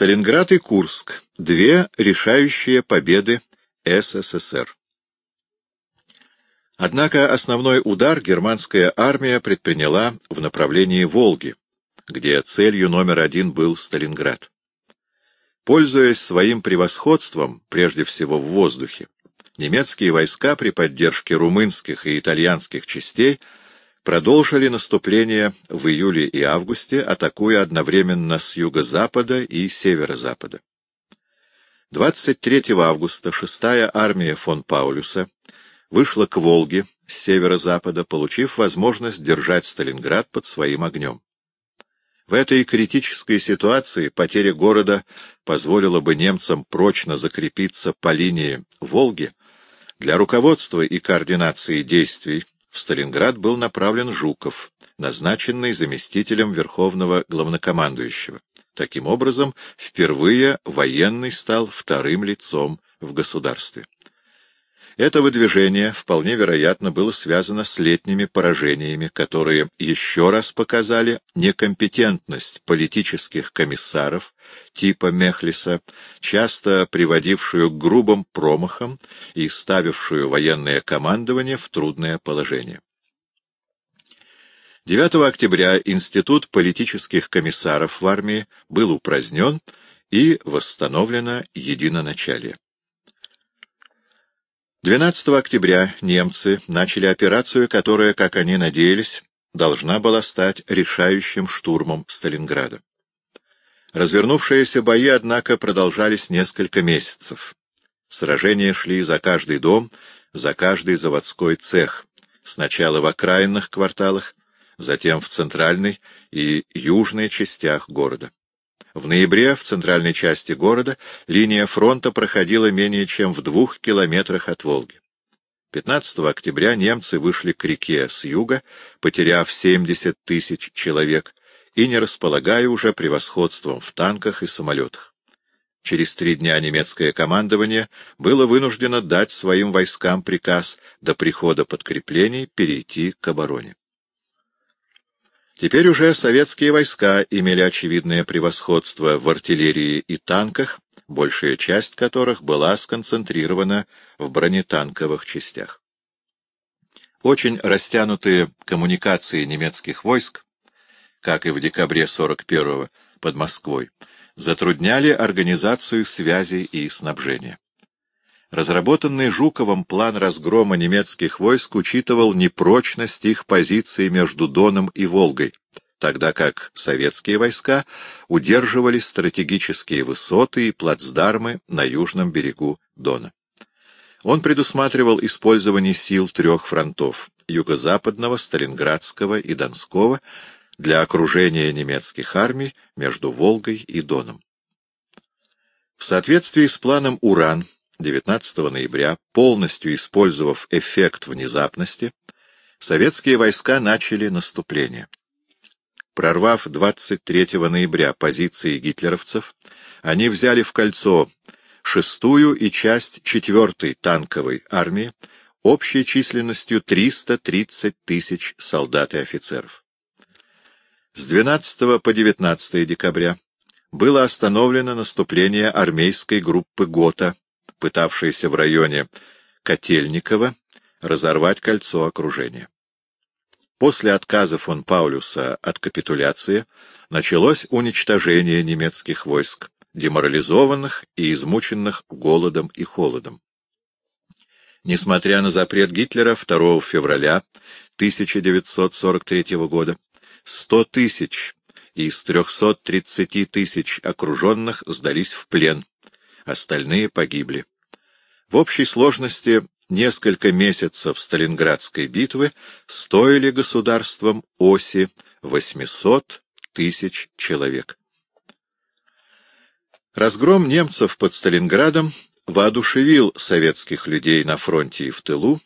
Сталинград и Курск — две решающие победы СССР. Однако основной удар германская армия предприняла в направлении Волги, где целью номер один был Сталинград. Пользуясь своим превосходством, прежде всего в воздухе, немецкие войска при поддержке румынских и итальянских частей продолжили наступление в июле и августе, атакуя одновременно с юго-запада и северо-запада. 23 августа 6-я армия фон Паулюса вышла к Волге с северо-запада, получив возможность держать Сталинград под своим огнем. В этой критической ситуации потеря города позволила бы немцам прочно закрепиться по линии Волги. Для руководства и координации действий в Сталинград был направлен Жуков, назначенный заместителем Верховного Главнокомандующего. Таким образом, впервые военный стал вторым лицом в государстве. Это выдвижение вполне вероятно было связано с летними поражениями, которые еще раз показали некомпетентность политических комиссаров типа Мехлиса, часто приводившую к грубым промахам и ставившую военное командование в трудное положение. 9 октября Институт политических комиссаров в армии был упразднен и восстановлено единоначалие. 12 октября немцы начали операцию, которая, как они надеялись, должна была стать решающим штурмом Сталинграда. Развернувшиеся бои, однако, продолжались несколько месяцев. Сражения шли за каждый дом, за каждый заводской цех, сначала в окраинных кварталах, затем в центральной и южной частях города. В ноябре в центральной части города линия фронта проходила менее чем в двух километрах от Волги. 15 октября немцы вышли к реке с юга, потеряв 70 тысяч человек и не располагая уже превосходством в танках и самолетах. Через три дня немецкое командование было вынуждено дать своим войскам приказ до прихода подкреплений перейти к обороне. Теперь уже советские войска имели очевидное превосходство в артиллерии и танках, большая часть которых была сконцентрирована в бронетанковых частях. Очень растянутые коммуникации немецких войск, как и в декабре 41-го под Москвой, затрудняли организацию связи и снабжения. Разработанный Жуковым план разгрома немецких войск учитывал непрочность их позиции между Доном и Волгой, тогда как советские войска удерживали стратегические высоты и плацдармы на южном берегу Дона. Он предусматривал использование сил трех фронтов — юго-западного, Сталинградского и Донского — для окружения немецких армий между Волгой и Доном. В соответствии с планом «Уран» 19 ноября, полностью использовав эффект внезапности, советские войска начали наступление. Прорвав 23 ноября позиции гитлеровцев, они взяли в кольцо шестую и часть четвертой танковой армии общей численностью 330 тысяч солдат и офицеров. С 12 по 19 декабря было остановлено наступление армейской группы ГОТА пытавшийся в районе Котельникова разорвать кольцо окружения. После отказа фон Паулюса от капитуляции началось уничтожение немецких войск, деморализованных и измученных голодом и холодом. Несмотря на запрет Гитлера 2 февраля 1943 года, 100 тысяч из 330 тысяч окруженных сдались в плен, остальные погибли. В общей сложности несколько месяцев Сталинградской битвы стоили государствам оси 800 тысяч человек. Разгром немцев под Сталинградом воодушевил советских людей на фронте и в тылу,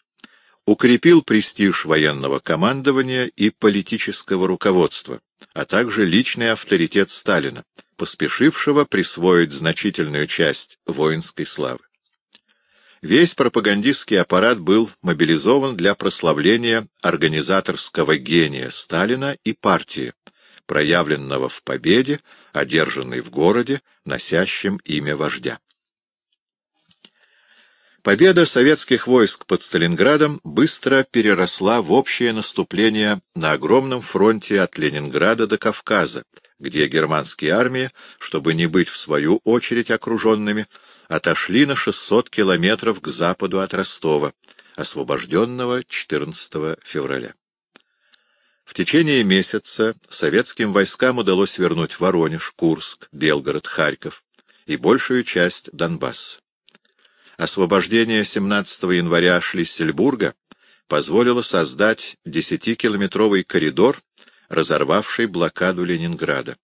укрепил престиж военного командования и политического руководства, а также личный авторитет Сталина, поспешившего присвоить значительную часть воинской славы. Весь пропагандистский аппарат был мобилизован для прославления организаторского гения Сталина и партии, проявленного в победе, одержанной в городе, носящем имя вождя. Победа советских войск под Сталинградом быстро переросла в общее наступление на огромном фронте от Ленинграда до Кавказа, где германские армии, чтобы не быть в свою очередь окруженными, отошли на 600 километров к западу от Ростова, освобожденного 14 февраля. В течение месяца советским войскам удалось вернуть Воронеж, Курск, Белгород, Харьков и большую часть Донбасса. Освобождение 17 января Шлиссельбурга позволило создать 10-километровый коридор, разорвавший блокаду Ленинграда,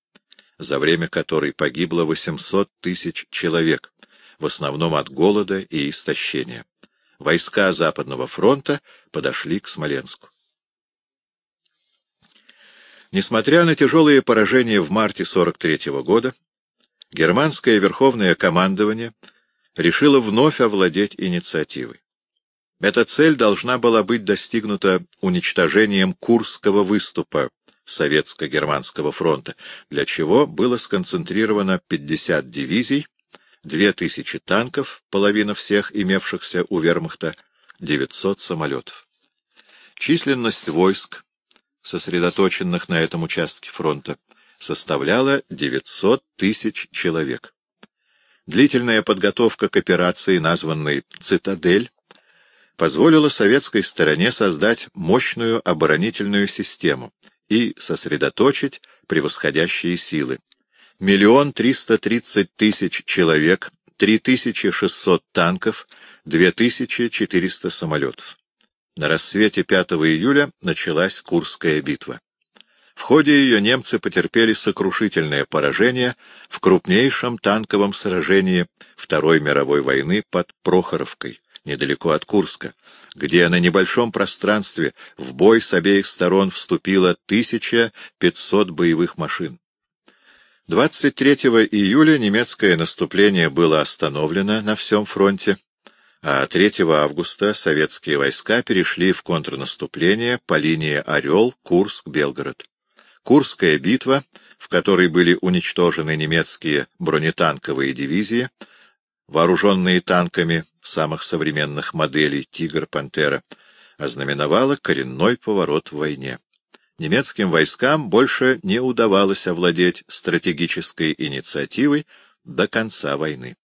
за время которой погибло 800 тысяч человек, в основном от голода и истощения. Войска Западного фронта подошли к Смоленску. Несмотря на тяжелые поражения в марте 43 -го года, германское верховное командование — решила вновь овладеть инициативой. Эта цель должна была быть достигнута уничтожением Курского выступа Советско-Германского фронта, для чего было сконцентрировано 50 дивизий, 2000 танков, половина всех имевшихся у вермахта, 900 самолетов. Численность войск, сосредоточенных на этом участке фронта, составляла 900 тысяч человек. Длительная подготовка к операции, названной «Цитадель», позволила советской стороне создать мощную оборонительную систему и сосредоточить превосходящие силы. Миллион триста тридцать тысяч человек, три тысячи шестьсот танков, две тысячи четыреста самолетов. На рассвете 5 июля началась Курская битва. В ходе ее немцы потерпели сокрушительное поражение в крупнейшем танковом сражении Второй мировой войны под Прохоровкой, недалеко от Курска, где на небольшом пространстве в бой с обеих сторон вступило 1500 боевых машин. 23 июля немецкое наступление было остановлено на всем фронте, а 3 августа советские войска перешли в контрнаступление по линии Орел, Курск, Белгород. Курская битва, в которой были уничтожены немецкие бронетанковые дивизии, вооруженные танками самых современных моделей «Тигр», «Пантера», ознаменовала коренной поворот в войне. Немецким войскам больше не удавалось овладеть стратегической инициативой до конца войны.